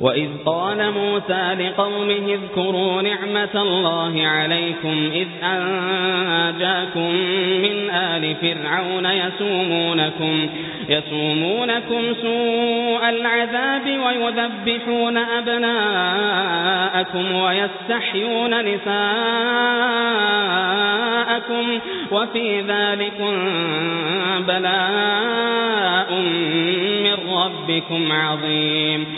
وإذ قال موسى لقومه اذكروا نعمة الله عليكم إذ أنجاكم من آل فرعون يسومونكم, يسومونكم سوء العذاب ويذبحون أبناءكم ويستحيون نساءكم وفي ذلكم بلاء من ربكم عظيم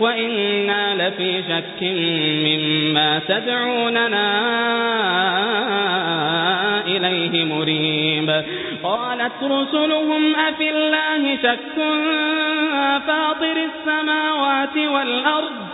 وإنا لفي شك مما تدعوننا إليه مريب. قالت رسلهم أفي الله شك فاطر السماوات والأرض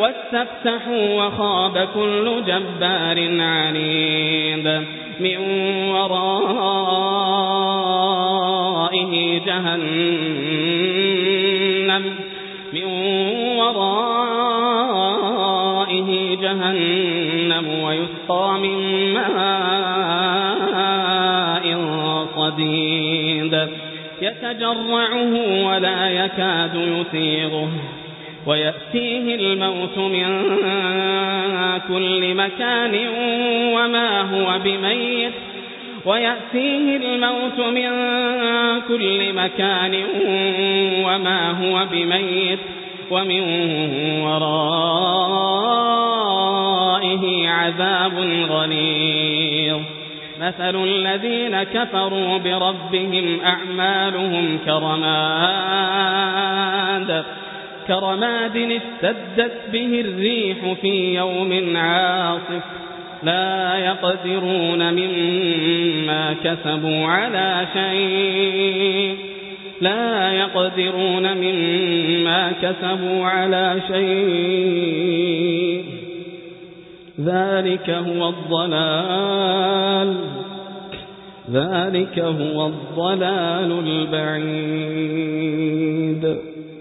واستفتحوا وخاب كل جبار عنيد من ورائه جهنم من ورائه جهنم ويسقى من ماء صديد يتجرعه ولا يكاد يثيره ويأتيه الموت من كل مكان وما هو بميت ويأتيه الموت من كل مكان وما هو بميت ومن ورائه عذاب غليظ. مثل الذين كفروا بربهم أعمالهم كرماد. كرماد استدت به الريح في يوم عاصف. لا يقدرون مما كسبوا على شيء. لا يقدرون مما كسبوا على شيء. ذلك هو الضلال. ذلك هو الضلال البعيد.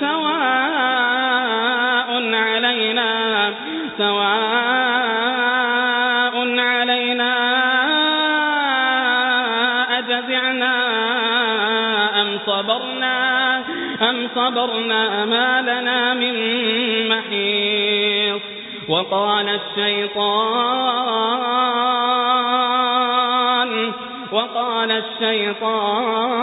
سواء علينا سواء علينا أجزعنا أم صبرنا أم صبرنا ما لنا من محيص. وقال الشيطان وقال الشيطان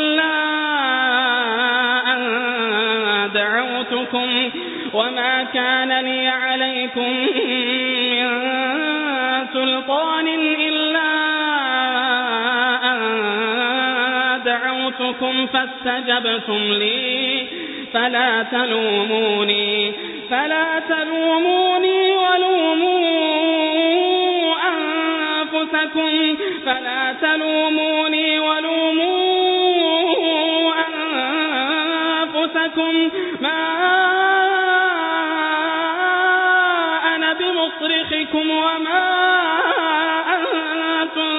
وما كان لي عليكم من سلطان إلا دعوتكم فاستجبتم لي فلا تلوموني فلا تلوموني ولوموا أنفسكم فلا تلوموني ولوموا أنفسكم ما بمصرخكم وما أنتم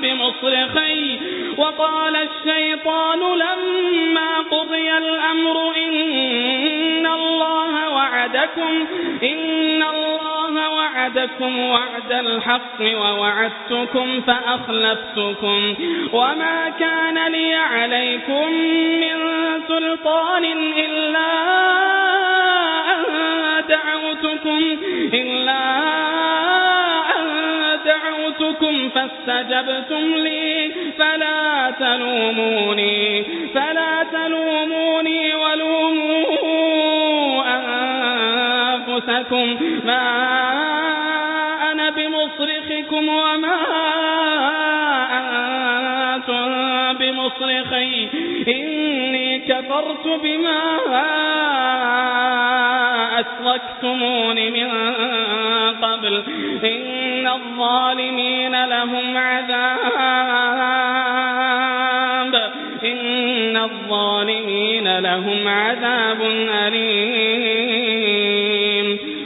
بمصرخي وقال الشيطان لما قضي الأمر إن الله وعدكم إن الله وعدكم وعد الحق ووعدتكم فأخلفتكم وما كان لي عليكم من سلطان إلا دعوتكم إلا أن دعوتكم فاستجبتم لي فلا تلوموني فلا تلوموني ولوموا أنفسكم. ما أنا بمصرخكم وما أنتم بمصرخي. إني كفرت بما أسركتمون من قبل إن الظالمين لهم عذاب إن الظالمين لهم عذاب أليم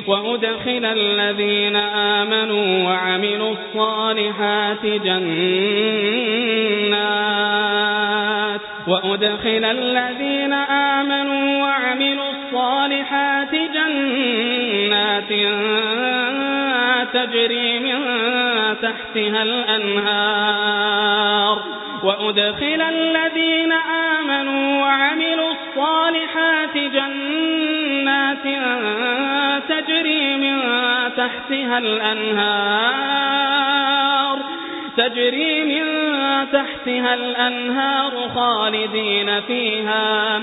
وأدخل الذين آمنوا وعملوا الصالحات جنات وأدخل الذين آمنوا وعملوا الصالحات جنات تجري من تحتها الأنهار وأدخل الذين آمنوا وعملوا الصالحات جنات تجري من تحتها الأنهار تجري من تحتها الأنهار خالدين فيها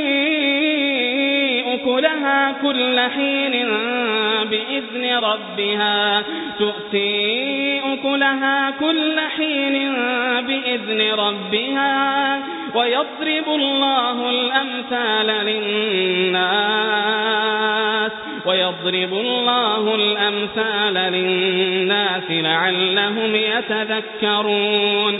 أكلها كل حين بإذن ربها. تؤتي أكلها كل حين بإذن ربها. ويضرب الله الأمثال للناس. ويضرب الله الأمثال للناس لعلهم يتذكرون.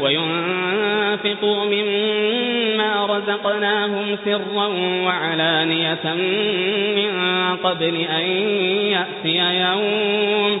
وينفقوا مما رزقناهم سرا وعلانية من قبل أن يأتي يوم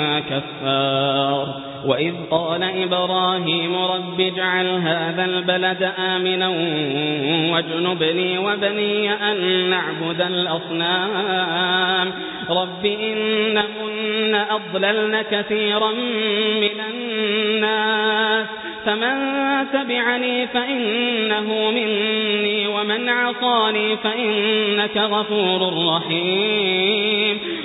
كفار. وإذ قال إبراهيم رب اجعل هذا البلد آمنا واجنبني وبني أن نعبد الأصنام. رب إنهن أضللن كثيرا من الناس. فمن تبعني فإنه مني ومن عصاني فإنك غفور رحيم.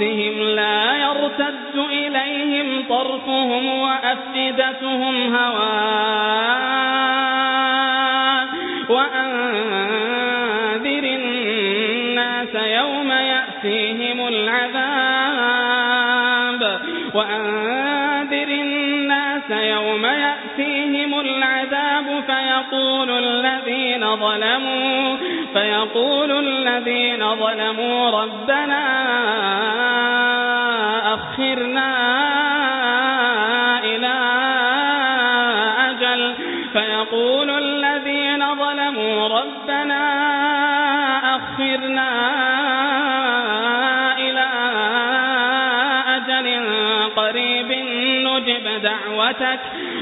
رؤوسهم لا يرتد إليهم طرفهم وأفئدتهم هواء. وأنذر الناس يوم يأتيهم العذاب. وأنذر الناس يوم يأتيهم العذاب فيقول الذين ظلموا فيقول الذين ظلموا ربنا أخرنا إلى أجل. فيقول الذين ظلموا ربنا أخرنا إلى أجل قريب نجب دعوتك.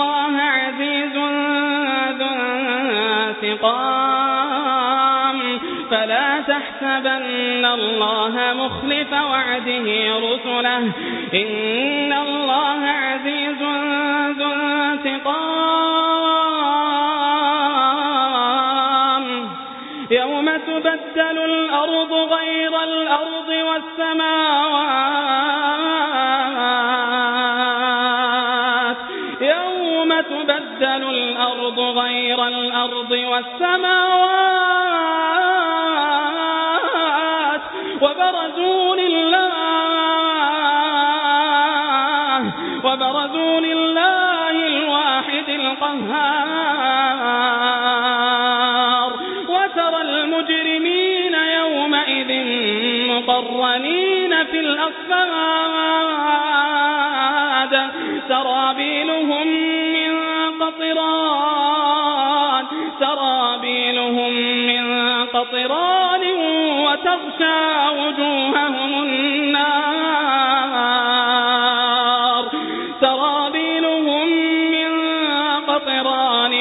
الله عزيز ذو انتقام. فلا تحسبن الله مخلف وعده رسله. إن الله عزيز ذو انتقام. يوم تبدل الأرض غير الأرض والسماوات الأرض والسماوات وبرزوا لله وبرزوا لله الواحد القهار. وترى المجرمين يومئذ مقرنين في الأصفاد. سرابيلهم من قطران سرابيلهم من قطران وتغشى وجوههم النار. سرابيلهم من قطران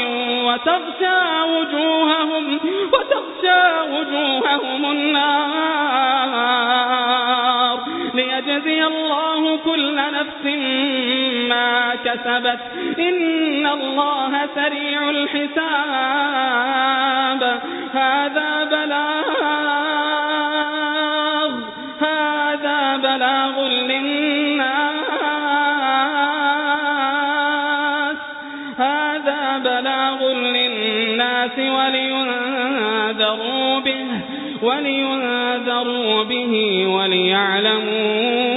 وتغشى وجوههم وتغشى وجوههم النار. ليجزي الله كل نفس ما كسبت إن الله سريع الحساب. هذا بلاغ هذا بلاغ للناس. هذا بلاغ للناس ولينذروا به ولينذروا به وليعلموا